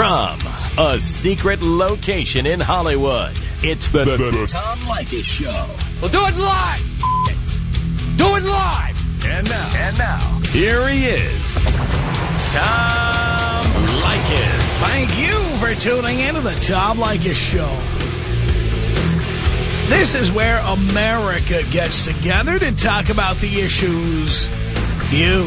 From a secret location in Hollywood, it's the, the, the Tom Leykis Show. We'll do it live. Do it live. And now, and now, here he is, Tom Leykis. Thank you for tuning into the Tom Leykis Show. This is where America gets together to talk about the issues you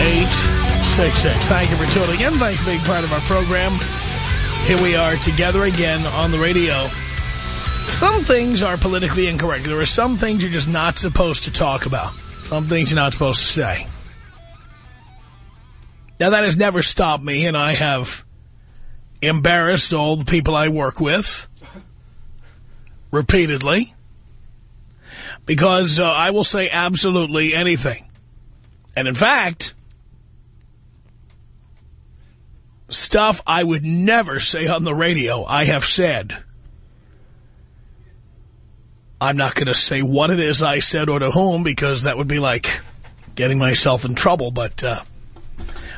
1-800-5800-866. Thank you for tuning in. Thanks for being part of our program. Here we are together again on the radio. Some things are politically incorrect. There are some things you're just not supposed to talk about. Some things you're not supposed to say. Now, that has never stopped me, and I have embarrassed all the people I work with repeatedly because uh, I will say absolutely anything. And in fact, stuff I would never say on the radio, I have said. I'm not going to say what it is I said or to whom because that would be like getting myself in trouble. But uh,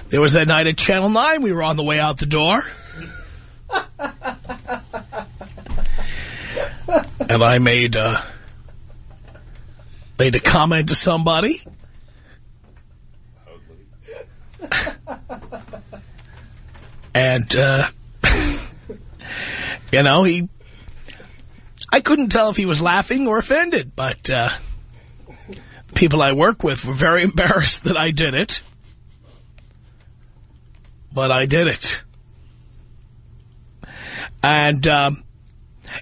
there was that night at Channel 9. We were on the way out the door. and I made, uh, made a comment to somebody. and, uh, you know, he I couldn't tell if he was laughing or offended, but uh, people I work with were very embarrassed that I did it. But I did it. And um,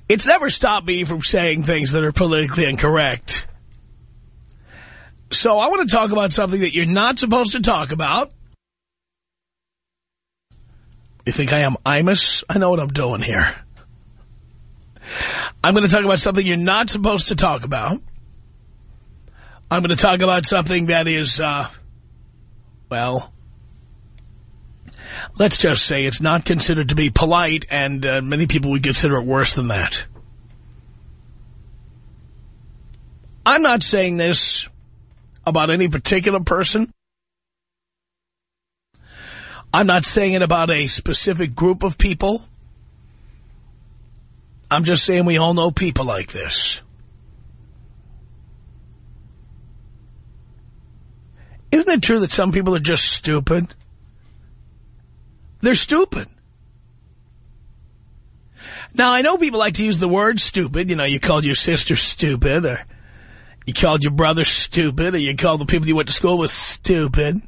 it's never stopped me from saying things that are politically incorrect. So I want to talk about something that you're not supposed to talk about. You think I am Imus? I know what I'm doing here. I'm going to talk about something you're not supposed to talk about. I'm going to talk about something that is, uh, well, let's just say it's not considered to be polite, and uh, many people would consider it worse than that. I'm not saying this about any particular person. I'm not saying it about a specific group of people. I'm just saying we all know people like this. Isn't it true that some people are just stupid? They're stupid. Now, I know people like to use the word stupid. You know, you called your sister stupid, or you called your brother stupid, or you called the people you went to school with stupid.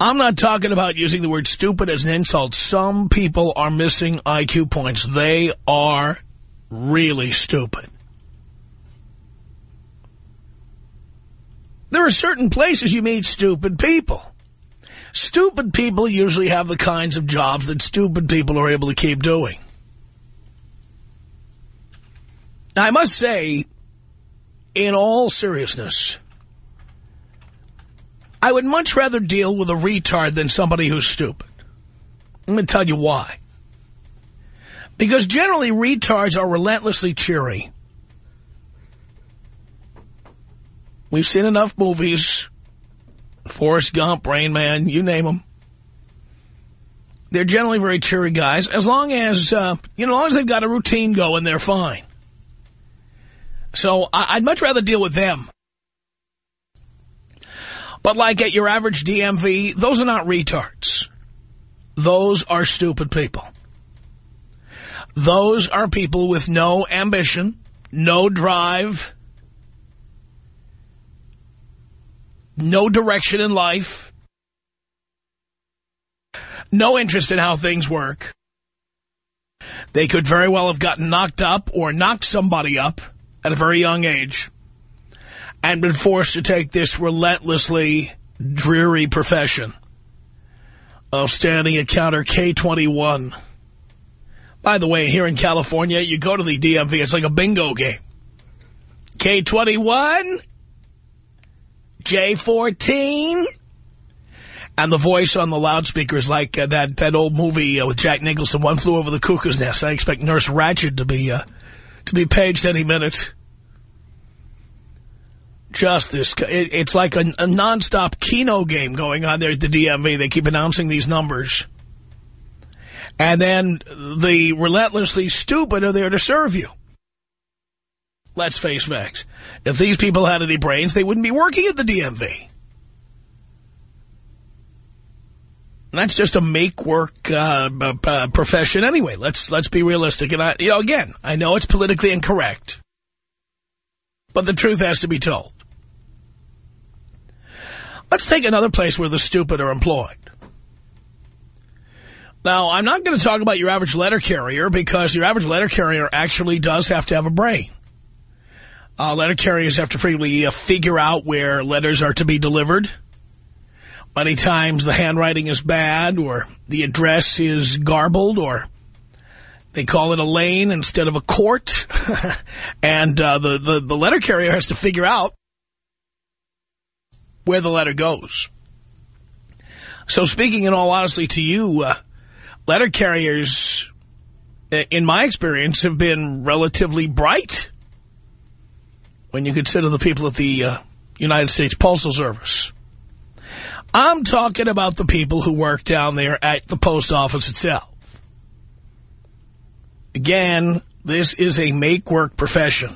I'm not talking about using the word stupid as an insult. Some people are missing IQ points. They are really stupid. There are certain places you meet stupid people. Stupid people usually have the kinds of jobs that stupid people are able to keep doing. Now, I must say, in all seriousness, I would much rather deal with a retard than somebody who's stupid. Let me tell you why. Because generally retards are relentlessly cheery. We've seen enough movies, Forrest Gump, Rain Man, you name them. They're generally very cheery guys. As long as, uh, you know, as long as they've got a routine going, they're fine. So I'd much rather deal with them but like at your average DMV, those are not retards. Those are stupid people. Those are people with no ambition, no drive, no direction in life, no interest in how things work. They could very well have gotten knocked up or knocked somebody up at a very young age and been forced to take this relentlessly dreary profession of standing at counter K21. By the way, here in California, you go to the DMV, it's like a bingo game. K21, J14, and the voice on the loudspeaker is like uh, that, that old movie uh, with Jack Nicholson, One Flew Over the Cuckoo's Nest. I expect Nurse Ratched to be, uh, to be paged any minute. Just this, it, it's like a, a nonstop Keno game going on there at the DMV. They keep announcing these numbers. And then the relentlessly stupid are there to serve you. Let's face facts. If these people had any brains, they wouldn't be working at the DMV. That's just a make work uh, uh, profession anyway. Let's let's be realistic. And I, you know, again, I know it's politically incorrect, but the truth has to be told. Let's take another place where the stupid are employed. Now, I'm not going to talk about your average letter carrier because your average letter carrier actually does have to have a brain. Uh, letter carriers have to frequently uh, figure out where letters are to be delivered. Many times the handwriting is bad or the address is garbled or they call it a lane instead of a court. and uh, the, the, the letter carrier has to figure out where the letter goes. So speaking in all honesty to you, uh, letter carriers, in my experience, have been relatively bright when you consider the people at the uh, United States Postal Service. I'm talking about the people who work down there at the post office itself. Again, this is a make-work profession.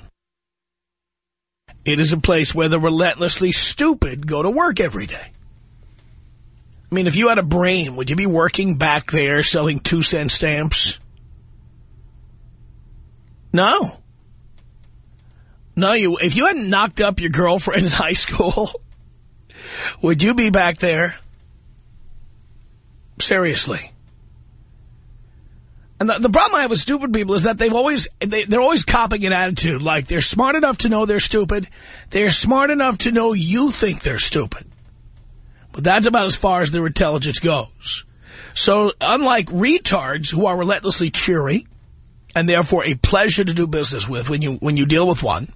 It is a place where the relentlessly stupid go to work every day. I mean, if you had a brain, would you be working back there selling two-cent stamps? No. No, you. if you hadn't knocked up your girlfriend in high school, would you be back there? Seriously. And the, the, problem I have with stupid people is that they've always, they, they're always copying an attitude. Like, they're smart enough to know they're stupid. They're smart enough to know you think they're stupid. But that's about as far as their intelligence goes. So, unlike retards who are relentlessly cheery, and therefore a pleasure to do business with when you when you deal with one,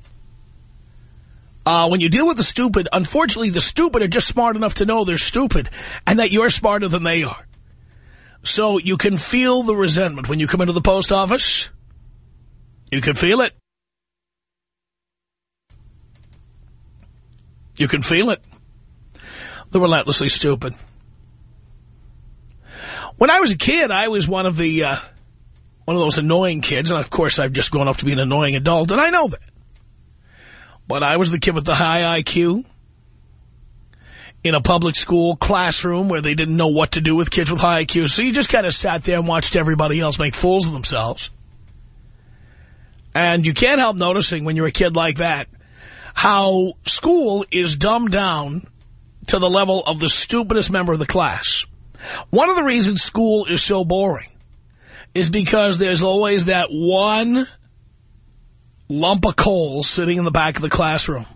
uh, when you deal with the stupid, unfortunately, the stupid are just smart enough to know they're stupid and that you're smarter than they are. So you can feel the resentment when you come into the post office. You can feel it. You can feel it. The relentlessly stupid. When I was a kid, I was one of the, uh, one of those annoying kids. And of course, I've just grown up to be an annoying adult, and I know that. But I was the kid with the high IQ in a public school classroom where they didn't know what to do with kids with high IQ. So you just kind of sat there and watched everybody else make fools of themselves. And you can't help noticing when you're a kid like that how school is dumbed down to the level of the stupidest member of the class. One of the reasons school is so boring is because there's always that one lump of coal sitting in the back of the classroom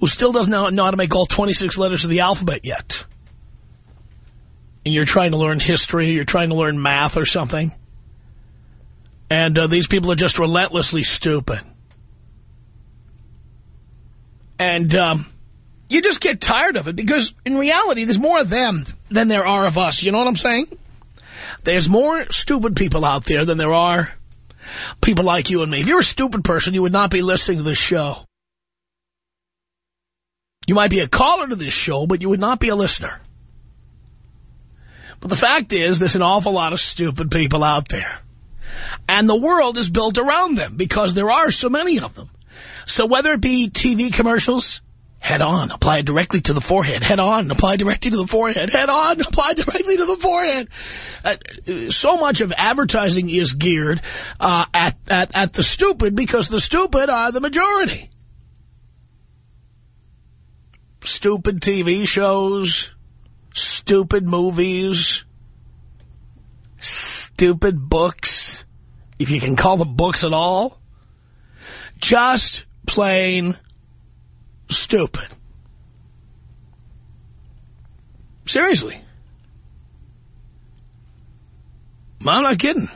who still doesn't know, how to make all 26 letters of the alphabet yet. And you're trying to learn history, you're trying to learn math or something. And uh, these people are just relentlessly stupid. And um, you just get tired of it because in reality, there's more of them than there are of us. You know what I'm saying? There's more stupid people out there than there are people like you and me. If you're a stupid person, you would not be listening to this show. You might be a caller to this show, but you would not be a listener. But the fact is, there's an awful lot of stupid people out there. And the world is built around them because there are so many of them. So whether it be TV commercials, head on, apply it directly to the forehead, head on, apply directly to the forehead, head on, apply directly to the forehead. Uh, so much of advertising is geared uh, at, at, at the stupid because the stupid are the majority. Stupid TV shows, stupid movies, stupid books, if you can call them books at all. Just plain stupid. Seriously. I'm not kidding.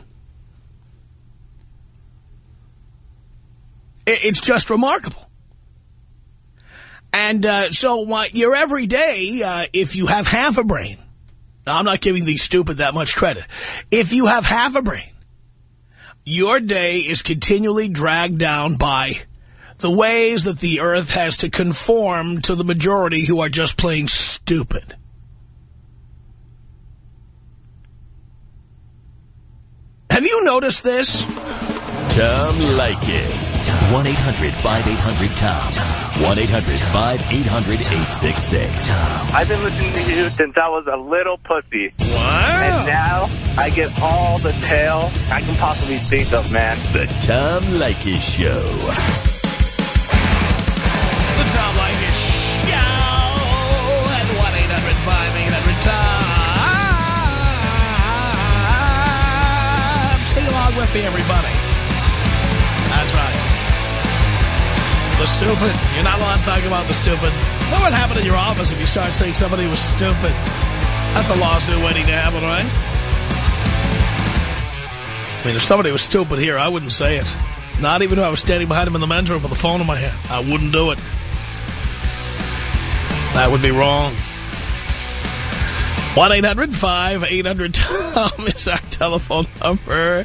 It's just remarkable. And uh, so uh, your everyday, uh, if you have half a brain, I'm not giving these stupid that much credit. If you have half a brain, your day is continually dragged down by the ways that the earth has to conform to the majority who are just plain stupid. Have you noticed this? Tom Leykis. 1-800-5800-TOM. 1-800-5800-866. I've been listening to you since I was a little pussy. Wow. And now I get all the tail I can possibly think of, man. The Tom Leykis Show. The Tom Leykis Show at 1-800-5800-TOM. Sing along with me, everybody. The stupid. You're not allowed to talk about the stupid. What would happen in your office if you start saying somebody was stupid? That's a lawsuit waiting to happen, right? I mean, if somebody was stupid here, I wouldn't say it. Not even if I was standing behind him in the men's room with the phone in my hand. I wouldn't do it. That would be wrong. 1-800-5800-TOM is our telephone number.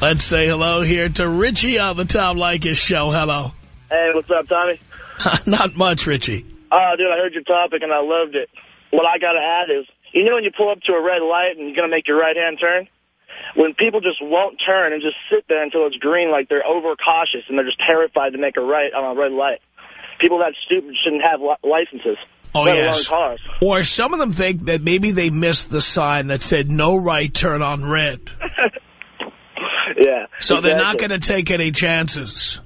Let's say hello here to Richie on the Tom Leykis show. Hello. Hey, what's up, Tommy? Not much, Richie. Oh, dude, I heard your topic and I loved it. What I got to add is, you know when you pull up to a red light and you're going to make your right-hand turn? When people just won't turn and just sit there until it's green like they're overcautious and they're just terrified to make a right on a red light. People that stupid shouldn't have li licenses. Oh, yes. Or some of them think that maybe they missed the sign that said no right turn on red. Yeah. So they're not going to take any chances.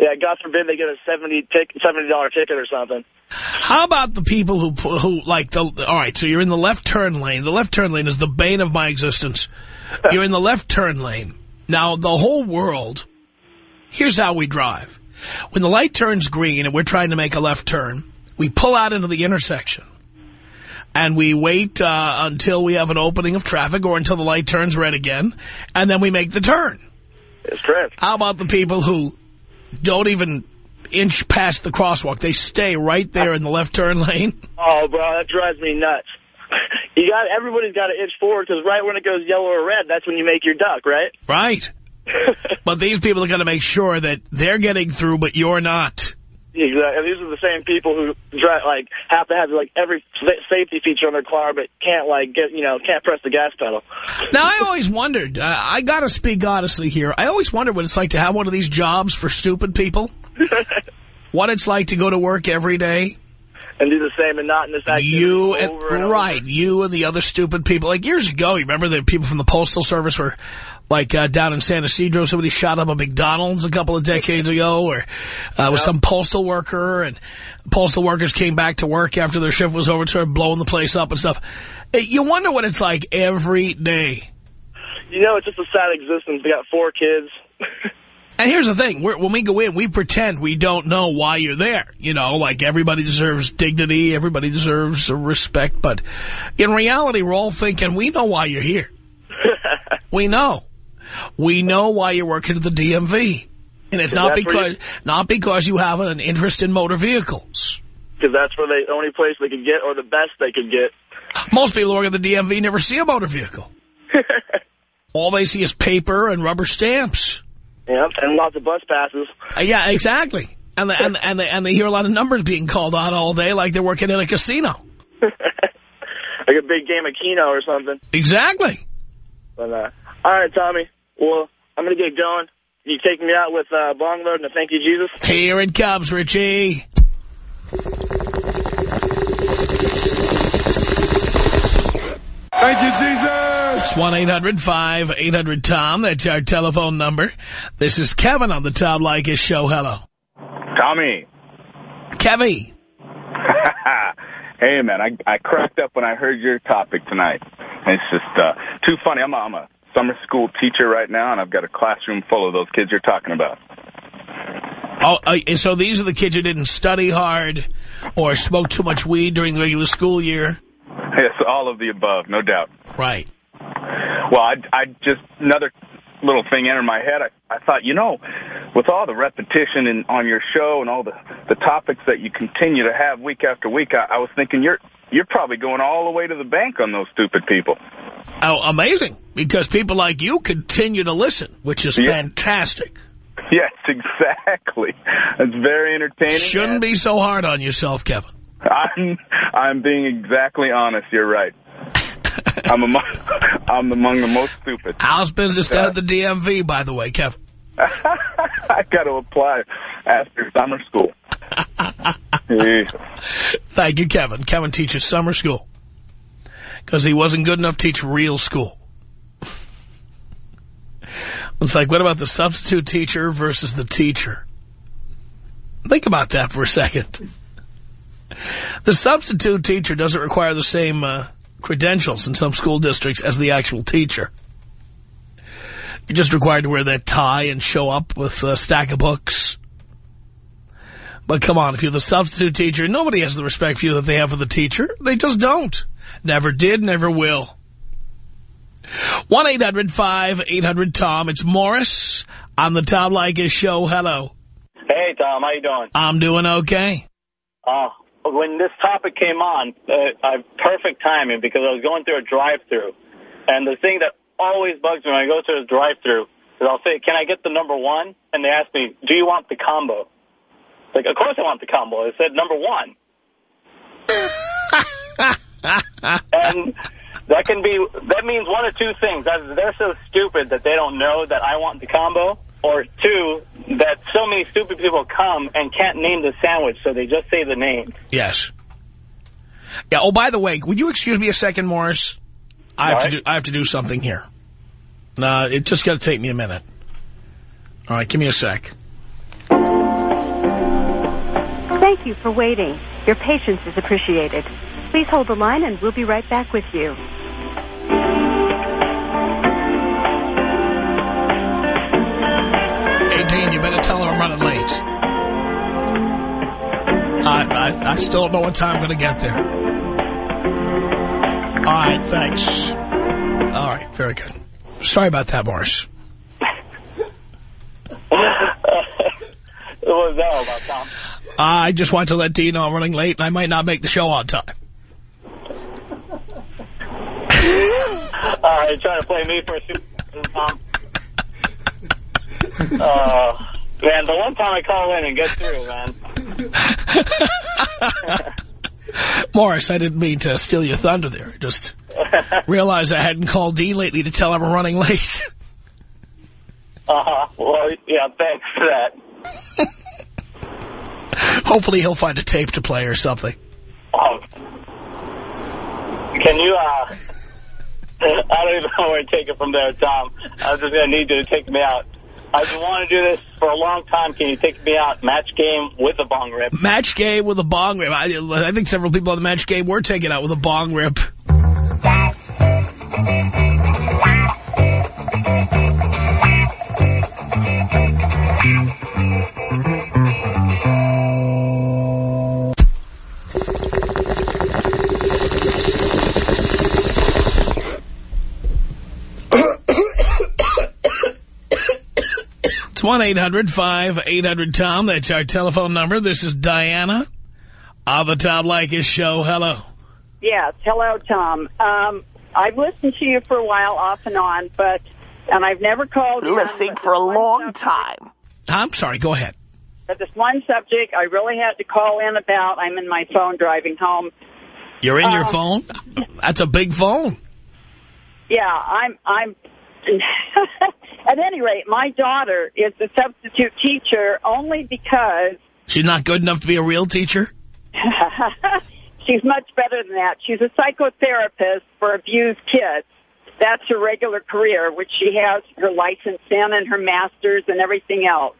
Yeah, God forbid they get a $70, tic $70 ticket or something. How about the people who, who like, the all right, so you're in the left turn lane. The left turn lane is the bane of my existence. You're in the left turn lane. Now, the whole world, here's how we drive. When the light turns green and we're trying to make a left turn, we pull out into the intersection. And we wait uh, until we have an opening of traffic or until the light turns red again. And then we make the turn. It's correct. How about the people who don't even inch past the crosswalk? They stay right there in the left turn lane. Oh, bro, that drives me nuts. You got Everybody's got to inch forward because right when it goes yellow or red, that's when you make your duck, right? Right. But these people are going to make sure that they're getting through, but you're not. Exactly. And these are the same people who drive, like have to have like every safety feature on their car, but can't like get you know can't press the gas pedal. Now, I always wondered, uh, I got to speak honestly here, I always wondered what it's like to have one of these jobs for stupid people. what it's like to go to work every day. and do the same monotonous activity You and, and right, you and the other stupid people. Like years ago, you remember the people from the Postal Service were like uh, down in San Ysidro, somebody shot up a McDonald's a couple of decades ago, or uh, was some postal worker, and postal workers came back to work after their shift was over, and started blowing the place up and stuff. Uh, You wonder what it's like every day. You know, it's just a sad existence. We got four kids. And here's the thing, we're, when we go in, we pretend we don't know why you're there. You know, like everybody deserves dignity, everybody deserves respect, but in reality, we're all thinking, we know why you're here. we know. We know why you're working at the DMV. And it's not because not because you have an interest in motor vehicles. Because that's where they, the only place they could get, or the best they could get. Most people who work at the DMV never see a motor vehicle. All they see is paper and rubber stamps. Yep, and lots of bus passes. Uh, yeah, exactly. And, the, and, and, they, and they hear a lot of numbers being called out all day like they're working in a casino. like a big game of Keno or something. Exactly. But uh, all right, Tommy. Well, I'm gonna get going. You take me out with uh, bong load and a thank you, Jesus. Here it comes, Richie. Thank you, Jesus. It's 1-800-5800-TOM. That's our telephone number. This is Kevin on the Tom Leykis show. Hello. Tommy. Kevin. hey, man, I, I cracked up when I heard your topic tonight. It's just uh, too funny. I'm a, I'm a summer school teacher right now, and I've got a classroom full of those kids you're talking about. Oh, uh, so these are the kids who didn't study hard or smoke too much weed during the regular school year. Yes, all of the above, no doubt. Right. Well, I, I just another little thing entered my head. I, I thought, you know, with all the repetition in, on your show and all the the topics that you continue to have week after week, I, I was thinking you're you're probably going all the way to the bank on those stupid people. Oh, amazing! Because people like you continue to listen, which is Yeah. fantastic. Yes, exactly. It's very entertaining. Shouldn't and be so hard on yourself, Kevin. I'm I'm being exactly honest. You're right. I'm among I'm among the most stupid. How's business down at the DMV, by the way, Kevin? I got to apply after summer school. Thank you, Kevin. Kevin teaches summer school. Because he wasn't good enough to teach real school. It's like, what about the substitute teacher versus the teacher? Think about that for a second. The substitute teacher doesn't require the same uh, credentials in some school districts as the actual teacher. You're just required to wear that tie and show up with a stack of books. But come on, if you're the substitute teacher, nobody has the respect for you that they have for the teacher. They just don't. Never did, never will. 1-800-5800-TOM. It's Morris on the Tom Leykis Show. Hello. Hey, Tom. How you doing? I'm doing okay. Uh, when this topic came on, uh, I have perfect timing because I was going through a drive-through, and the thing that always bugs me when I go through a drive-through is I'll say, "Can I get the number one?" And they ask me, "Do you want the combo?" Like, of course I want the combo. I said number one, and that can be that means one of two things: either they're so stupid that they don't know that I want the combo, or two, that so many stupid people come and can't name the sandwich, so they just say the name. Yes. Yeah. Oh, by the way, would you excuse me a second, Morris? I have All to do. I have to do something here. No, it just got to take me a minute. All right, give me a sec. Thank you for waiting. Your patience is appreciated. Please hold the line and we'll be right back with you. Hey, Dan, you better tell her I'm running late. I, I, I still don't know what time I'm going to get there. All right, thanks. All right, very good. Sorry about that, Morris. What was that all about, Tom? I just want to let Dee know I'm running late and I might not make the show on time. Uh, you trying to play me for a super Tom? Uh, man, the one time I call in and get through, man. Morris, I didn't mean to steal your thunder there. I just realized I hadn't called Dee lately to tell him I'm running late. Uh-huh. Well, yeah, thanks for that. Hopefully he'll find a tape to play or something. Um, can you, uh, I don't even know where to take it from there, Tom. I was just going to need you to take me out. I've been wanting to do this for a long time. Can you take me out? Match game with a bong rip. Match game with a bong rip. I, I think several people on the match game were taken out with a bong rip. 1-800-5800-TOM. That's our telephone number. This is Diana on the Tom Leykis Show. Hello. Yes. Hello, Tom. Um, I've listened to you for a while, off and on, but and I've never called you. Listening for a long time. I'm sorry. Go ahead. But this one subject I really had to call in about. I'm in my phone driving home. You're in your Oh. phone? That's a big phone. Yeah, I'm. I'm. At any rate, my daughter is a substitute teacher only because She's not good enough to be a real teacher? she's much better than that. She's a psychotherapist for abused kids. That's her regular career, which she has her license in and her master's and everything else.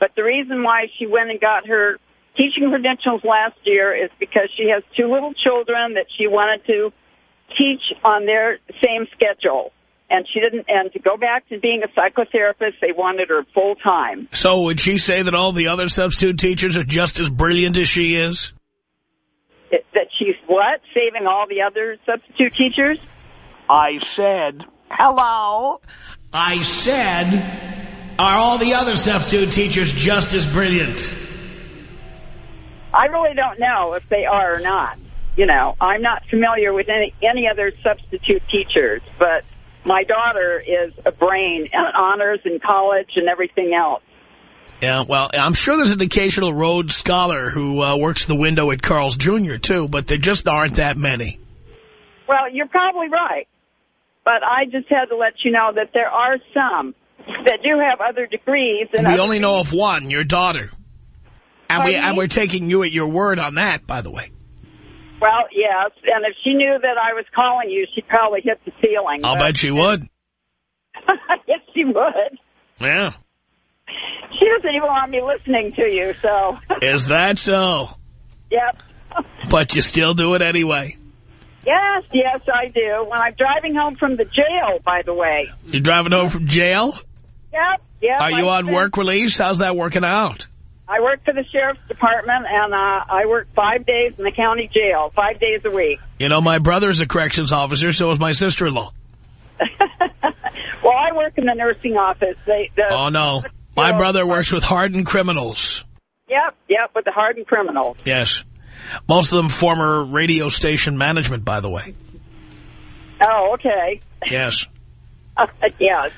But the reason why she went and got her teaching credentials last year is because she has two little children that she wanted to teach on their same schedule. And she didn't, and to go back to being a psychotherapist, they wanted her full time. So would she say that all the other substitute teachers are just as brilliant as she is? It, that she's what? Saving all the other substitute teachers? I said, hello. I said, are all the other substitute teachers just as brilliant? I really don't know if they are or not. You know, I'm not familiar with any, any other substitute teachers, but my daughter is a brain and honors in college and everything else. Yeah, well, I'm sure there's an occasional Rhodes Scholar who uh, works the window at Carl's Jr., too, but there just aren't that many. Well, you're probably right. But I just had to let you know that there are some that do have other degrees. And we only know of one, your daughter. And, we, and me? we're taking you at your word on that, by the way. Well, yes, and if she knew that I was calling you, she'd probably hit the ceiling. I'll bet you would. yes, she would. Yeah. She doesn't even want me listening to you, so, Is that so? yep. But you still do it anyway. Yes, yes, I do. When I'm driving home from the jail, by the way. You're driving home from jail? Yep, yep. Are you I on work release? How's that working out? I work for the sheriff's department, and uh, I work five days in the county jail, five days a week. You know, my brother's a corrections officer, so is my sister-in-law. Well, I work in the nursing office. They, the, Oh, no. My brother works with hardened criminals. Yep, yep, with the hardened criminals. Yes. Most of them former radio station management, by the way. Oh, okay. Yes. yes.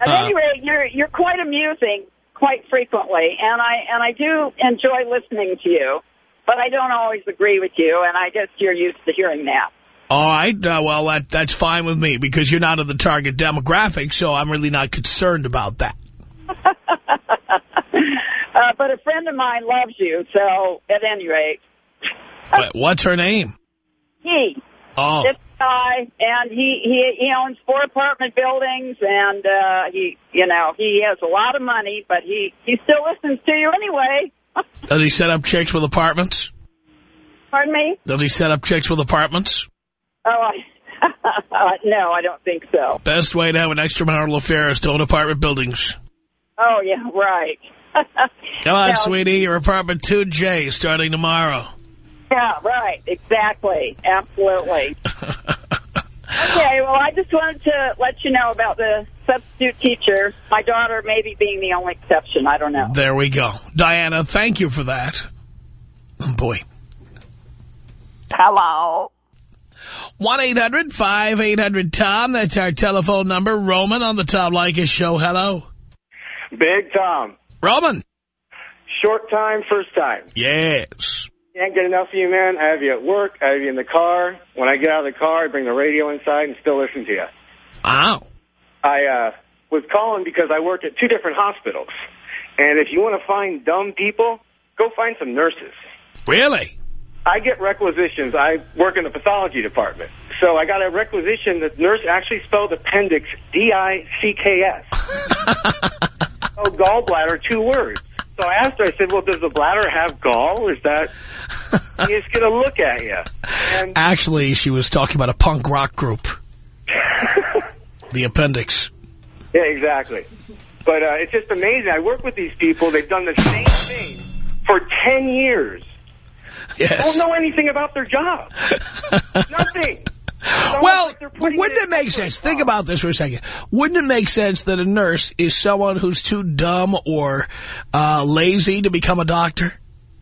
At Uh, any rate, you're you're quite amusing quite frequently, and I and I do enjoy listening to you, but I don't always agree with you, and I guess you're used to hearing that. All right. Uh, well, that that's fine with me because you're not in the target demographic, so I'm really not concerned about that. Uh, but a friend of mine loves you, so at any rate, Wait, What's her name? he Oh, this guy, and he he he owns four apartment buildings, and uh, he you know he has a lot of money, but he he still listens to you anyway. does he set up checks with apartments? Pardon me? Does he set up checks with apartments? Oh, I, uh, no, I don't think so. Best way to have an extramarital affair is to own apartment buildings. Oh yeah, right. Come on, No. sweetie, your apartment 2J starting tomorrow. Yeah, right. Exactly. Absolutely. Okay, well, I just wanted to let you know about the substitute teacher. My daughter maybe being the only exception. I don't know. There we go. Diana, thank you for that. Oh, boy. Hello. 1-800-5800-TOM. That's our telephone number. Roman on the Tom Leykis show. Hello. Big Tom. Roman. Short time, first time. Yes. Can't get enough of you, man. I have you at work. I have you in the car. When I get out of the car, I bring the radio inside and still listen to you. Wow. I uh, was calling because I work at two different hospitals. And if you want to find dumb people, go find some nurses. Really? I get requisitions. I work in the pathology department. So I got a requisition that nurse actually spelled appendix D-I-C-K-S. oh, gallbladder, two words. So I asked her, I said, well, does the bladder have gall? Is that... He's going to look at you. And Actually, she was talking about a punk rock group. the appendix. Yeah, exactly. But uh, it's just amazing. I work with these people. They've done the same thing for 10 years. Yes. Don't know anything about their job. Nothing. It's almost Well, like they're but putting wouldn't in it make sense? job. Think about this for a second. Wouldn't it make sense that a nurse is someone who's too dumb or uh, lazy to become a doctor?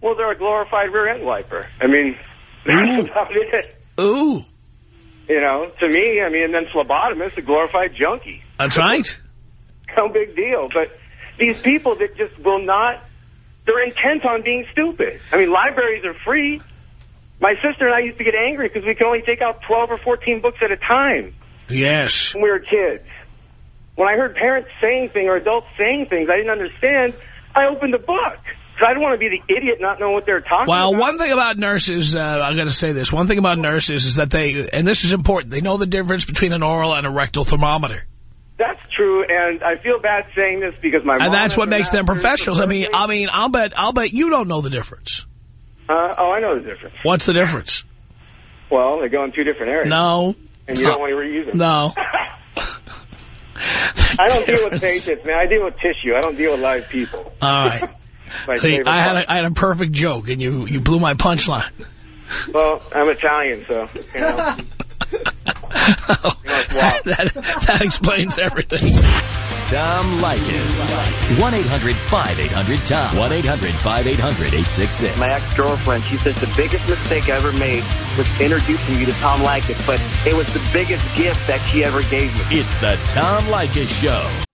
Well, they're a glorified rear end wiper. I mean, that's Ooh. about it. Ooh, You know, to me, I mean, and then phlebotomist, a glorified junkie. that's right. No big deal. But these people that just will not, they're intent on being stupid. I mean, libraries are free. My sister and I used to get angry because we could only take out 12 or 14 books at a time Yes. when we were kids. When I heard parents saying things or adults saying things I didn't understand, I opened a book. Because I don't want to be the idiot not knowing what they're talking Well, about. Well, one thing about nurses, uh, I'm going to say this. One thing about nurses is that they, and this is important, they know the difference between an oral and a rectal thermometer. That's true, and I feel bad saying this because my mom And that's what makes them professionals. I mean, I mean, I'll bet, I'll bet you don't know the difference. Uh, oh, I know the difference. What's the difference? Well, they go in two different areas. No. And you don't want to reuse them. No. I don't deal with patients, man. I deal with tissue. I don't deal with live people. All right. See, I had a, I had a perfect joke, and you, you blew my punchline. Well, I'm Italian, so, you know. that, that explains everything. Tom Leykis. 1-800-5800-TOM. 1-800-5800-866. My ex-girlfriend, she says the biggest mistake I ever made was introducing you to Tom Leykis, but it was the biggest gift that she ever gave me. It's the Tom Leykis Show.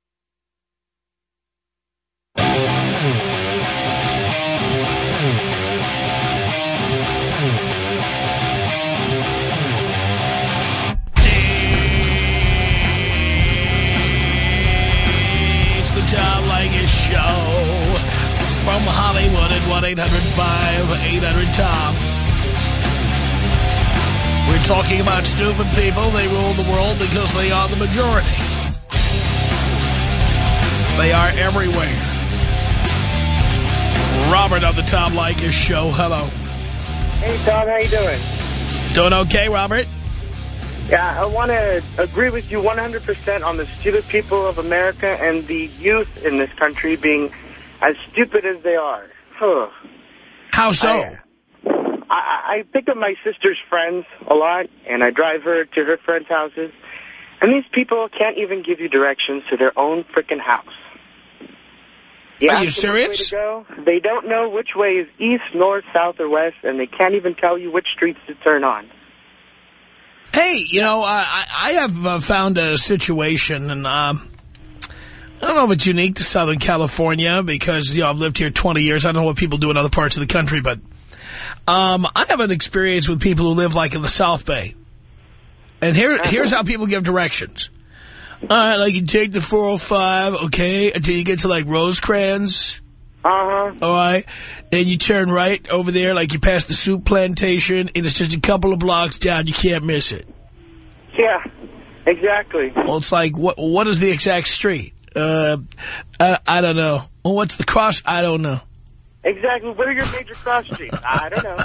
1-800-5800-TOM. We're talking about stupid people. They rule the world because they are the majority. They are everywhere. Robert on the Tom Leykis Show. Hello. Hey, Tom, how you doing? Doing okay, Robert? Yeah, I want to agree with you 100% on the stupid people of America and the youth in this country being as stupid as they are. Huh. How so? I, I, I pick up my sister's friends a lot, and I drive her to her friends' houses. And these people can't even give you directions to their own freaking house. You Are you serious? to go, They don't know which way is east, north, south, or west, and they can't even tell you which streets to turn on. Hey, you know, I, I I have uh, found a situation, and um, I don't know if it's unique to Southern California because, you know, I've lived here 20 years. I don't know what people do in other parts of the country, but um, I have an experience with people who live, like, in the South Bay. And here, here's how people give directions. All right, like, you take the 405, okay, until you get to, like, Rosecrans. Uh-huh. All right. Then you turn right over there, like you pass the Souplantation, and it's just a couple of blocks down. You can't miss it. Yeah, exactly. Well, it's like, what? what is the exact street? Uh, I, I don't know. Well, what's the cross? I don't know. Exactly. What are your major cross streets? I don't know.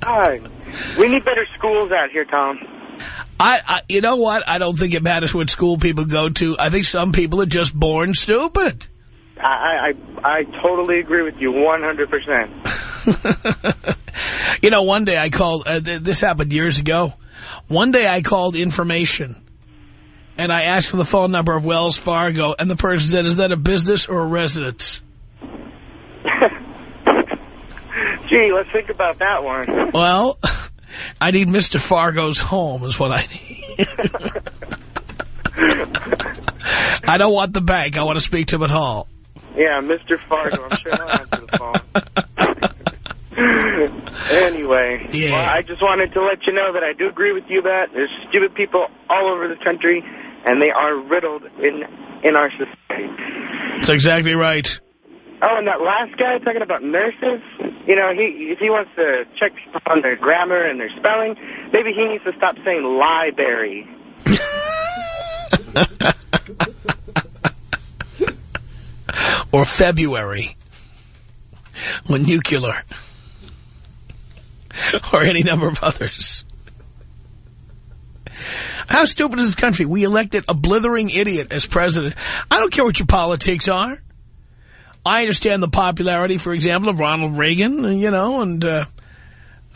God, we need better schools out here, Tom. I, I, you know what? I don't think it matters what school people go to. I think some people are just born stupid. I, I, I totally agree with you 100%. You know, one day I called, uh, th this happened years ago. One day I called information, and I asked for the phone number of Wells Fargo, and the person said, is that a business or a residence? Gee, let's think about that one. Well, I need Mr. Fargo's home is what I need. I don't want the bank. I want to speak to him at all. Yeah, Mr. Fargo. I'm sure he'll answer the phone. anyway, Yeah. well, I just wanted to let you know that I do agree with you that there's stupid people all over the country, and they are riddled in in our society. That's exactly right. Oh, and that last guy talking about nurses, you know, he if he wants to check people on their grammar and their spelling, maybe he needs to stop saying library. or February. Or nuclear. Or any number of others. How stupid is this country? We elected a blithering idiot as president. I don't care what your politics are. I understand the popularity, for example, of Ronald Reagan, you know, and uh,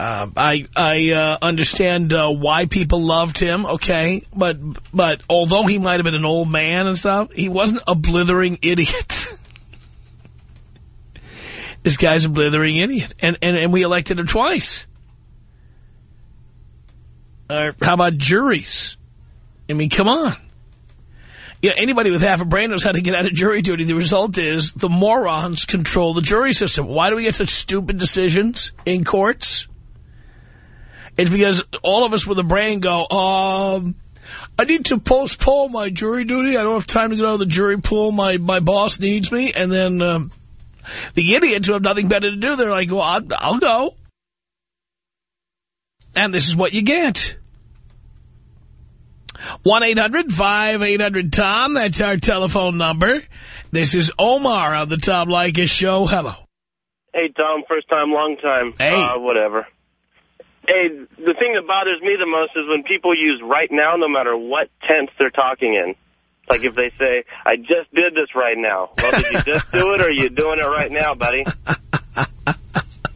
uh, I I uh, understand uh, why people loved him, okay, but but although he might have been an old man and stuff, he wasn't a blithering idiot. this guy's a blithering idiot, and and and we elected him twice. Or how about juries? I mean, come on. Yeah, anybody with half a brain knows how to get out of jury duty. The result is the morons control the jury system. Why do we get such stupid decisions in courts? It's because all of us with a brain go, um, I need to postpone my jury duty. I don't have time to get out of the jury pool. My, my boss needs me. And then um, the idiots who have nothing better to do, they're like, well, I'll, I'll go. And this is what you get. 1-800-5800-TOM. That's our telephone number. This is Omar on the Tom Leykis show. Hello. Hey, Tom. First time, long time. Hey. Uh, whatever. Hey, the thing that bothers me the most is when people use right now, no matter what tense they're talking in. Like if they say, I just did this right now. Well, did you just do it or are you doing it right now, buddy?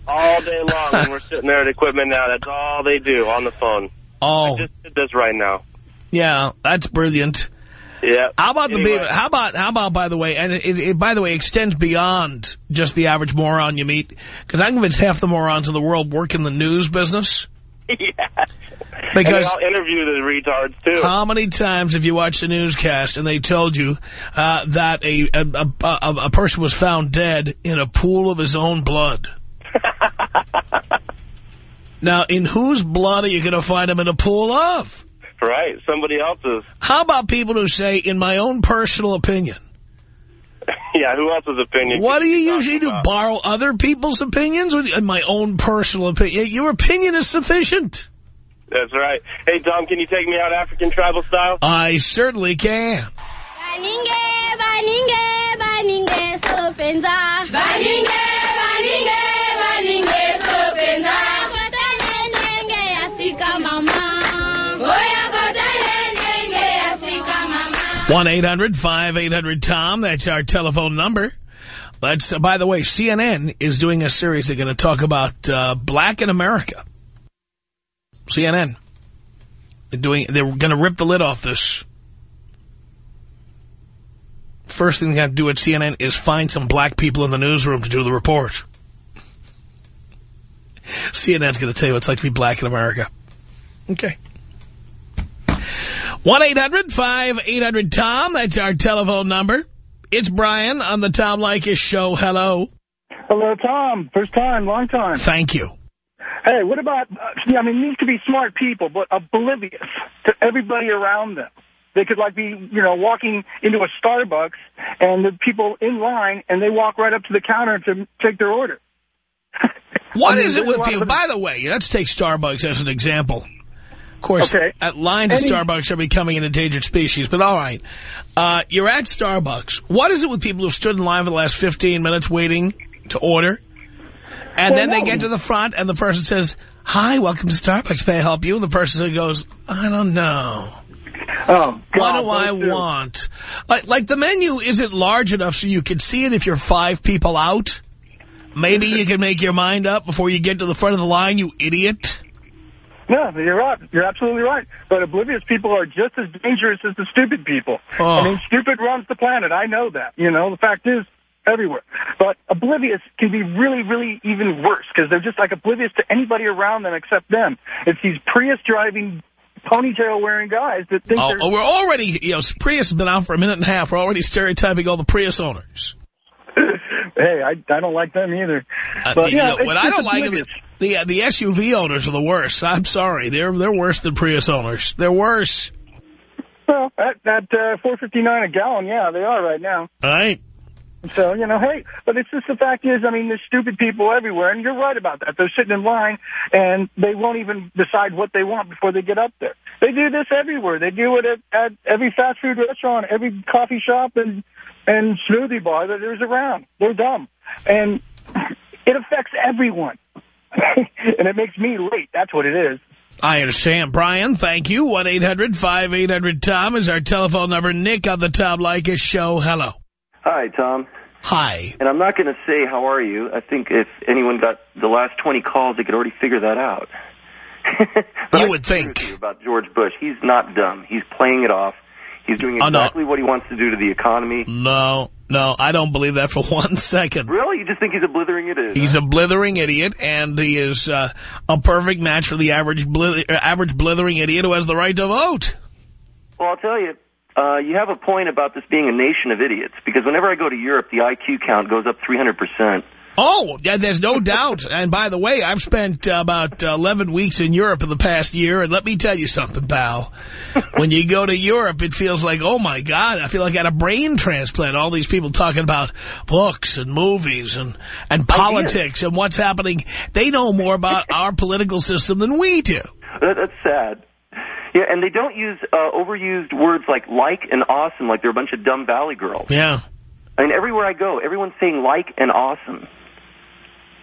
all day long when we're sitting there at equipment now. That's all they do on the phone. Oh. I just did this right now. Yeah, that's brilliant. Yeah. How about the Anyway. people? How about how about by the way? And it, it by the way extends beyond just the average moron you meet, because I'm convinced half the morons in the world work in the news business. yeah. Because- I'll interview the retards too. How many times have you watched a newscast and they told you uh, that a a, a a a person was found dead in a pool of his own blood? now, in whose blood are you going to find him in a pool of? Right. Somebody else's. How about people who say, in my own personal opinion? Yeah. Who else's opinion? What do you usually do? about? Borrow other people's opinions? In my own personal opinion? Your opinion is sufficient. That's right. Hey, Tom, can you take me out African tribal style? I certainly can. Baninge, baninge, baninge, sopenza. 1-800-5800-TOM. That's our telephone number. Let's, uh, by the way, CNN is doing a series. They're going to talk about uh, black in America. CNN. They're doing. They're going to rip the lid off this. First thing they have to do at CNN is find some black people in the newsroom to do the report. CNN's going to tell you what it's like to be black in America. Okay. 1-800-5800-TOM. That's our telephone number. It's Brian on the Tom Leykis Show. Hello. Hello, Tom. First time, long time. Thank you. Hey, what about, uh, yeah, I mean, these could be smart people, but oblivious to everybody around them. They could, like, be, you know, walking into a Starbucks, and the people in line, and they walk right up to the counter to take their order. What I mean, is it with you? By the way, let's take Starbucks as an example. Of course, Okay. at lines at Any- Starbucks are becoming an endangered species, but all right. Uh, you're at Starbucks. What is it with people who stood in line for the last 15 minutes waiting to order? And Well, then they no. get to the front and the person says, hi, welcome to Starbucks. May I help you? And the person goes, I don't know. Oh, What do I want? Like, like the menu isn't large enough so you can see it if you're five people out. Maybe you can make your mind up before you get to the front of the line, you idiot. No, you're right. You're absolutely right. But oblivious people are just as dangerous as the stupid people. Oh. I mean, stupid runs the planet. I know that. You know, the fact is, everywhere. But oblivious can be really, really even worse because they're just like oblivious to anybody around them except them. It's these Prius driving, ponytail wearing guys that think Oh, they're. oh, we're already, you know, Prius has been out for a minute and a half. We're already stereotyping all the Prius owners. hey, I, I don't like them either. Uh, But you yeah, know, what I don't like is the uh, the SUV owners are the worst. I'm sorry, they're they're worse than Prius owners. They're worse. Well, at, at uh, 4.59 a gallon, yeah, they are right now. All right. So, you know, hey, but it's just the fact is, I mean, there's stupid people everywhere, and you're right about that. They're sitting in line, and they won't even decide what they want before they get up there. They do this everywhere. They do it at, at every fast food restaurant, every coffee shop, and and smoothie bar that is around. They're dumb, and it affects everyone, and it makes me late. That's what it is. I understand. Brian, thank you. 1-800-5800-TOM is our telephone number. Nick on the Tom Leykis show. Hello. Hi, Tom. Hi. And I'm not going to say how are you. I think if anyone got the last 20 calls, they could already figure that out. but You I would think. you about George Bush. He's not dumb. He's playing it off. He's doing Oh, no. exactly what he wants to do to the economy. No, no, I don't believe that for one second. Really? You just think he's a blithering idiot? He's a blithering idiot, and he is uh, a perfect match for the average uh, average blithering idiot who has the right to vote. Well, I'll tell you, uh, you have a point about this being a nation of idiots, because whenever I go to Europe, the IQ count goes up 300%. Oh, yeah, there's no doubt. And by the way, I've spent uh, about uh, 11 weeks in Europe in the past year, and let me tell you something, pal. when you go to Europe, it feels like, oh, my God, I feel like I had a brain transplant. All these people talking about books and movies and, and politics and what's happening. They know more about our political system than we do. That's sad. Yeah, and they don't use uh, overused words like like and awesome like they're a bunch of dumb valley girls. Yeah. I mean, everywhere I go, everyone's saying like and awesome.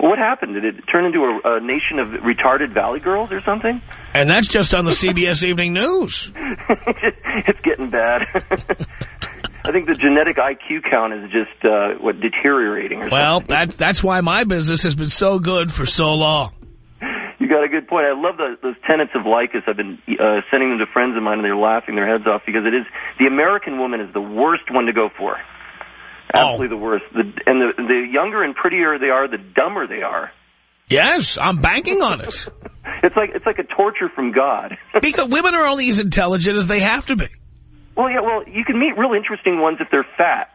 What happened? Did it turn into a, a nation of retarded valley girls or something? And that's just on the CBS Evening News. it's getting bad. I think the genetic IQ count is just uh, what deteriorating. Or Well, something. that, that's why my business has been so good for so long. You got a good point. I love the, those tenets of Leykis. I've been uh, sending them to friends of mine, and they're laughing their heads off because it is the American woman is the worst one to go for. Oh. Absolutely the worst. The, and the the younger and prettier they are, the dumber they are. Yes, I'm banking on it. It's like it's like a torture from God. because women are only as intelligent as they have to be. Well, yeah. Well, you can meet real interesting ones if they're fat,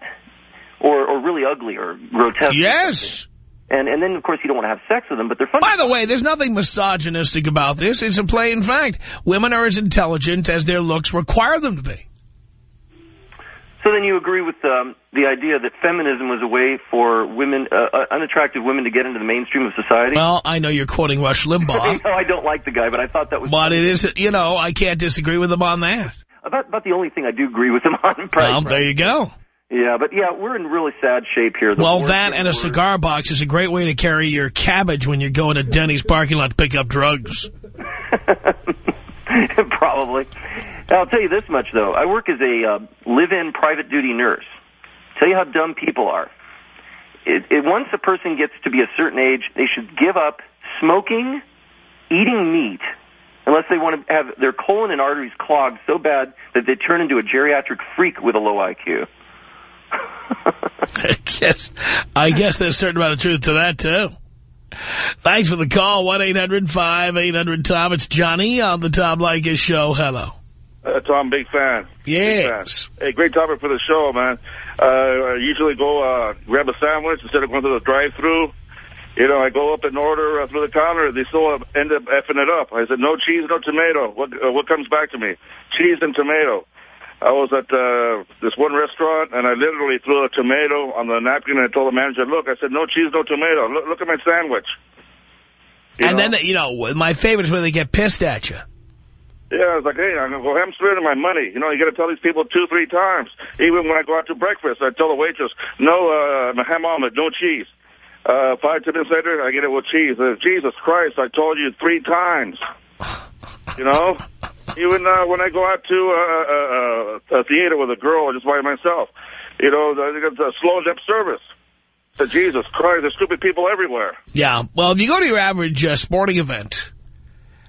or or really ugly, or grotesque. Yes. And and then of course you don't want to have sex with them, but they're fun. By the way, there's nothing misogynistic about this. It's a plain fact. Women are as intelligent as their looks require them to be. So then you agree with um, the idea that feminism was a way for women, uh, uh, unattractive women, to get into the mainstream of society? Well, I know you're quoting Rush Limbaugh. no, I don't like the guy, but I thought that was. But it is, you know, I can't disagree with him on that. About, about the only thing I do agree with him on. Well, there you go. Yeah, but yeah, we're in really sad shape here. The Well, that and a worse. cigar box is a great way to carry your cabbage when you're going to Denny's parking lot to pick up drugs. I'll tell you this much, though. I work as a uh, live-in private duty nurse. Tell you how dumb people are. It, it, once a person gets to be a certain age, they should give up smoking, eating meat, unless they want to have their colon and arteries clogged so bad that they turn into a geriatric freak with a low IQ. I guess, I guess there's a certain amount of truth to that, too. Thanks for the call. 1-800-5800-TOM. It's Johnny on the Tom Leykis Show. Hello. Uh, Tom, big fan. Yes. Big fan. Hey, great topic for the show, man. Uh, I usually go uh, grab a sandwich instead of going to the drive-through. You know, I go up and order uh, through the counter. They still end up effing it up. I said, no cheese, no tomato. What uh, what comes back to me? Cheese and tomato. I was at uh, this one restaurant, and I literally threw a tomato on the napkin, and I told the manager, look, I said, no cheese, no tomato. Look, look at my sandwich. You and know? then, you know, my favorite is when they get pissed at you. Yeah, I was like, hey, I'm going to go hamstring my money. You know, you got to tell these people two, three times. Even when I go out to breakfast, I tell the waitress, no uh, ham omelet, no cheese. Uh, five, ten minutes later, I get it with cheese. Uh, Jesus Christ, I told you three times. You know? Even uh, when I go out to uh, uh, uh, a theater with a girl or just by myself, you know, got the slow depth service. Uh, Jesus Christ, there's stupid people everywhere. Yeah. Well, if you go to your average uh, sporting event,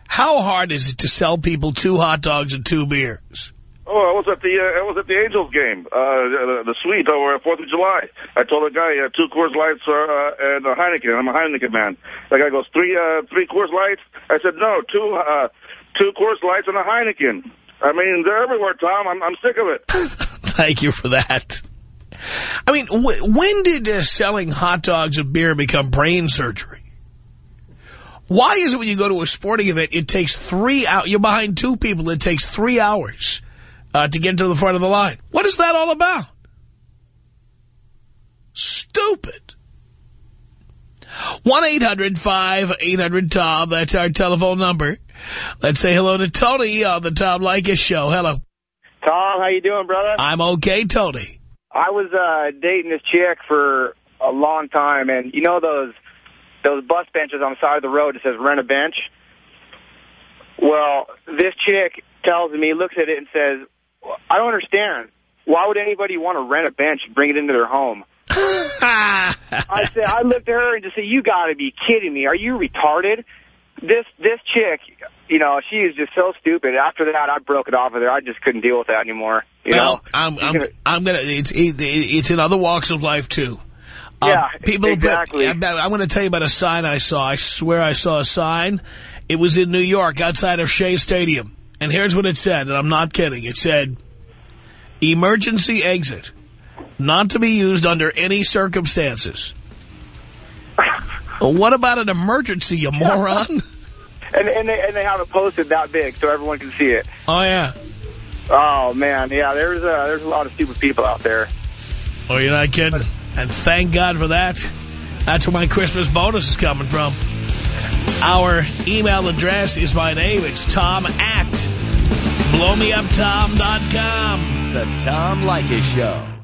how hard is it to sell people two hot dogs and two beers? Oh, I was at the uh, I was at the Angels game, uh, the, suite over Fourth of July. I told the guy uh, two Coors Lights uh, and a Heineken. I'm a Heineken man. The guy goes three uh, three Coors Lights. I said no, two uh, two Coors Lights and a Heineken. I mean, they're everywhere, Tom. I'm I'm sick of it. Thank you for that. I mean, wh when did uh, selling hot dogs and beer become brain surgery? Why is it when you go to a sporting event, it takes three hours, you're behind two people, it takes three hours uh, to get to the front of the line? What is that all about? Stupid. 1-800-5800-TOM, that's our telephone number. Let's say hello to Tony on the Tom Leykis Show. Hello. Tom, how you doing, brother? I'm okay, Tony. I was uh, dating this chick for a long time, and you know those those bus benches on the side of the road that says rent a bench? Well, this chick tells me, looks at it and says, I don't understand. Why would anybody want to rent a bench and bring it into their home? I said, I looked at her and just said, you got to be kidding me. Are you retarded? This this chick, you know, she is just so stupid. After that, I broke it off with her. I just couldn't deal with that anymore. You well, know? I'm, I'm, I'm gonna. It's it, it's in other walks of life too. Yeah, uh, people. exactly. I'm, I'm going to tell you about a sign I saw. I swear I saw a sign. It was in New York, outside of Shea Stadium, and here's what it said. And I'm not kidding. It said, "Emergency exit, not to be used under any circumstances." well, what about an emergency, you moron? And and they and they have it posted that big so everyone can see it. Oh yeah. Oh man, yeah. There's a there's a lot of stupid people out there. Oh, you're not kidding. And thank God for that. That's where my Christmas bonus is coming from. Our email address is my name. It's Tom at blowmeuptom.com. The Tom Leykis Show.